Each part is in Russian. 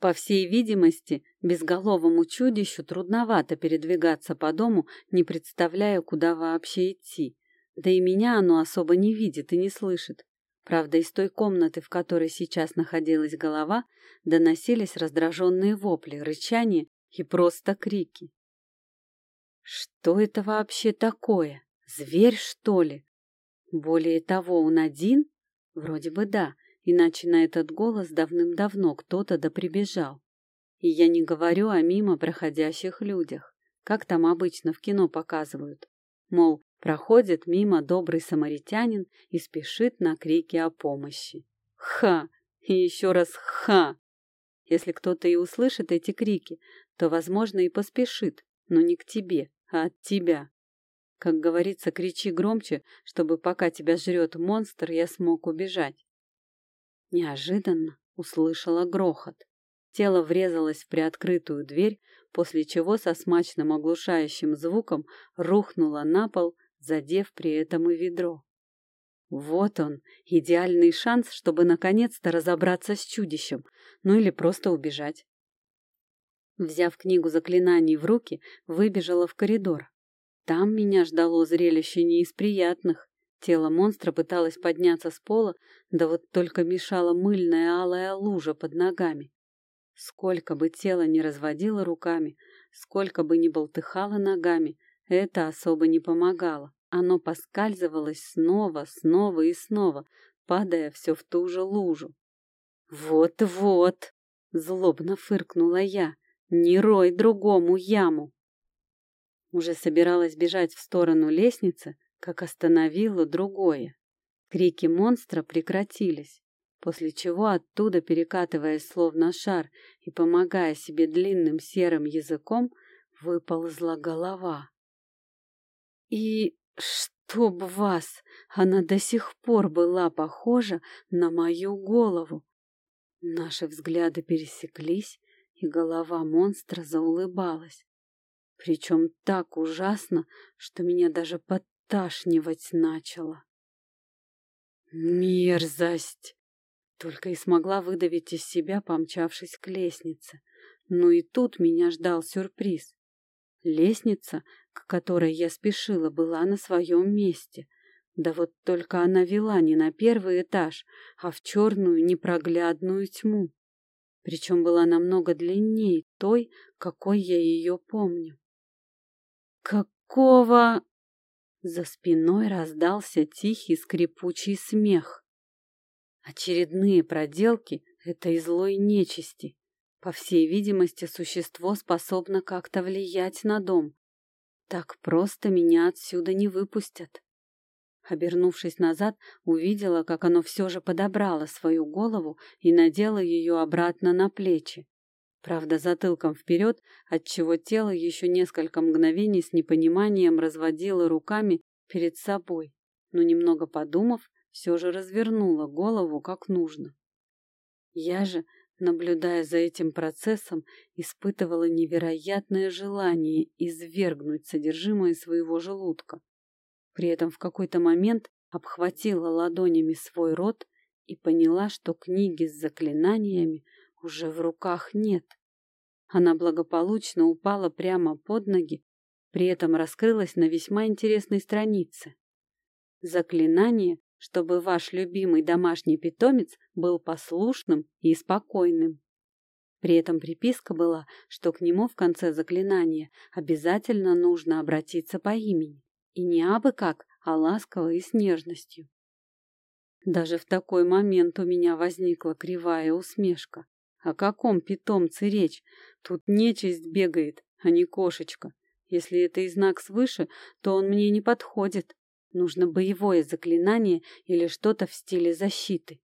По всей видимости, безголовому чудищу трудновато передвигаться по дому, не представляя, куда вообще идти. Да и меня оно особо не видит и не слышит. Правда, из той комнаты, в которой сейчас находилась голова, доносились раздраженные вопли, рычание и просто крики. Что это вообще такое? Зверь, что ли? Более того, он один? Вроде бы да, иначе на этот голос давным-давно кто-то да прибежал. И я не говорю о мимо проходящих людях, как там обычно в кино показывают. Мол, проходит мимо добрый самаритянин и спешит на крики о помощи. Ха! И еще раз ха! Если кто-то и услышит эти крики, то, возможно, и поспешит, но не к тебе, а от тебя. Как говорится, кричи громче, чтобы пока тебя жрет монстр, я смог убежать. Неожиданно услышала грохот. Тело врезалось в приоткрытую дверь, после чего со смачным оглушающим звуком рухнуло на пол, задев при этом и ведро. Вот он, идеальный шанс, чтобы наконец-то разобраться с чудищем, ну или просто убежать. Взяв книгу заклинаний в руки, выбежала в коридор. Там меня ждало зрелище не из приятных. Тело монстра пыталось подняться с пола, да вот только мешала мыльная алая лужа под ногами. Сколько бы тело ни разводило руками, сколько бы ни болтыхало ногами, это особо не помогало. Оно поскальзывалось снова, снова и снова, падая все в ту же лужу. «Вот-вот!» — злобно фыркнула я. «Не рой другому яму!» Уже собиралась бежать в сторону лестницы, как остановило другое. Крики монстра прекратились, после чего оттуда, перекатываясь словно шар и помогая себе длинным серым языком, выползла голова. И чтоб вас, она до сих пор была похожа на мою голову. Наши взгляды пересеклись, и голова монстра заулыбалась. Причем так ужасно, что меня даже подташнивать начало. Мерзость! Только и смогла выдавить из себя, помчавшись к лестнице. Но и тут меня ждал сюрприз. Лестница, к которой я спешила, была на своем месте. Да вот только она вела не на первый этаж, а в черную непроглядную тьму. Причем была намного длиннее той, какой я ее помню. «Какого?» За спиной раздался тихий скрипучий смех. Очередные проделки этой злой нечисти. По всей видимости, существо способно как-то влиять на дом. Так просто меня отсюда не выпустят. Обернувшись назад, увидела, как оно все же подобрало свою голову и надело ее обратно на плечи. Правда, затылком вперед, отчего тело еще несколько мгновений с непониманием разводило руками перед собой, но, немного подумав, все же развернула голову как нужно. Я же, наблюдая за этим процессом, испытывала невероятное желание извергнуть содержимое своего желудка. При этом в какой-то момент обхватила ладонями свой рот и поняла, что книги с заклинаниями уже в руках нет. Она благополучно упала прямо под ноги, при этом раскрылась на весьма интересной странице. Заклинание, чтобы ваш любимый домашний питомец был послушным и спокойным. При этом приписка была, что к нему в конце заклинания обязательно нужно обратиться по имени. И не абы как, а ласково и с нежностью. Даже в такой момент у меня возникла кривая усмешка. О каком питомце речь? Тут нечисть бегает, а не кошечка. Если это и знак свыше, то он мне не подходит. Нужно боевое заклинание или что-то в стиле защиты.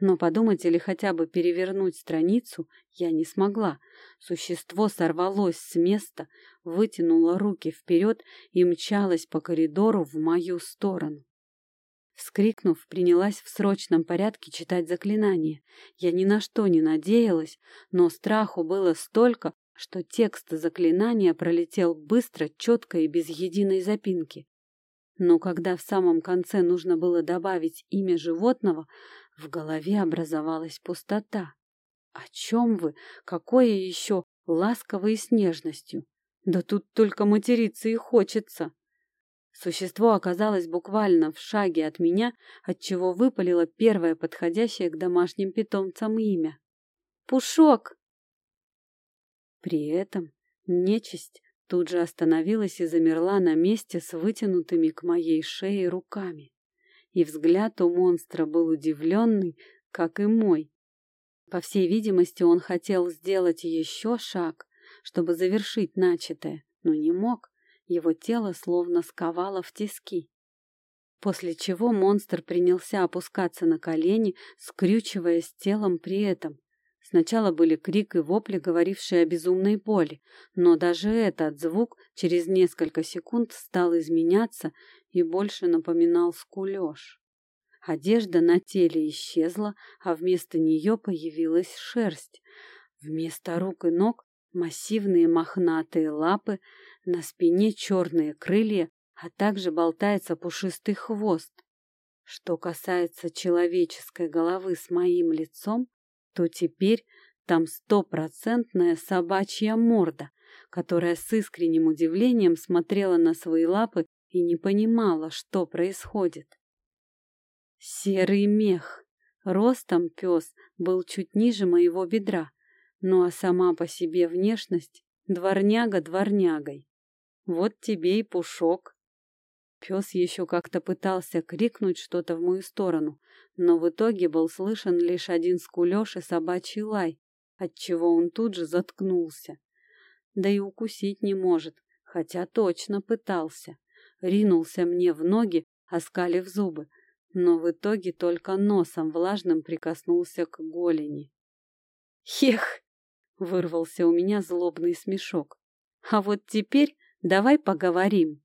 Но подумать или хотя бы перевернуть страницу я не смогла. Существо сорвалось с места, вытянуло руки вперед и мчалось по коридору в мою сторону. Вскрикнув, принялась в срочном порядке читать заклинание. Я ни на что не надеялась, но страху было столько, что текст заклинания пролетел быстро, четко и без единой запинки. Но когда в самом конце нужно было добавить имя животного, в голове образовалась пустота. О чем вы? Какое еще ласковой и с нежностью? Да тут только материться и хочется. Существо оказалось буквально в шаге от меня, отчего выпалило первое подходящее к домашним питомцам имя. «Пушок!» При этом нечисть тут же остановилась и замерла на месте с вытянутыми к моей шее руками. И взгляд у монстра был удивленный, как и мой. По всей видимости, он хотел сделать еще шаг, чтобы завершить начатое, но не мог. Его тело словно сковало в тиски. После чего монстр принялся опускаться на колени, скрючиваясь телом при этом. Сначала были крик и вопли, говорившие о безумной боли, но даже этот звук через несколько секунд стал изменяться и больше напоминал скулеж. Одежда на теле исчезла, а вместо нее появилась шерсть. Вместо рук и ног массивные мохнатые лапы, на спине черные крылья, а также болтается пушистый хвост. Что касается человеческой головы с моим лицом, то теперь там стопроцентная собачья морда, которая с искренним удивлением смотрела на свои лапы и не понимала, что происходит. Серый мех. Ростом пес был чуть ниже моего бедра, ну а сама по себе внешность дворняга дворнягой. Вот тебе и пушок. Пес еще как-то пытался крикнуть что-то в мою сторону, но в итоге был слышен лишь один скулеж и собачий лай, отчего он тут же заткнулся. Да и укусить не может, хотя точно пытался. Ринулся мне в ноги, оскалив зубы, но в итоге только носом влажным прикоснулся к голени. «Ех!» — вырвался у меня злобный смешок. «А вот теперь давай поговорим».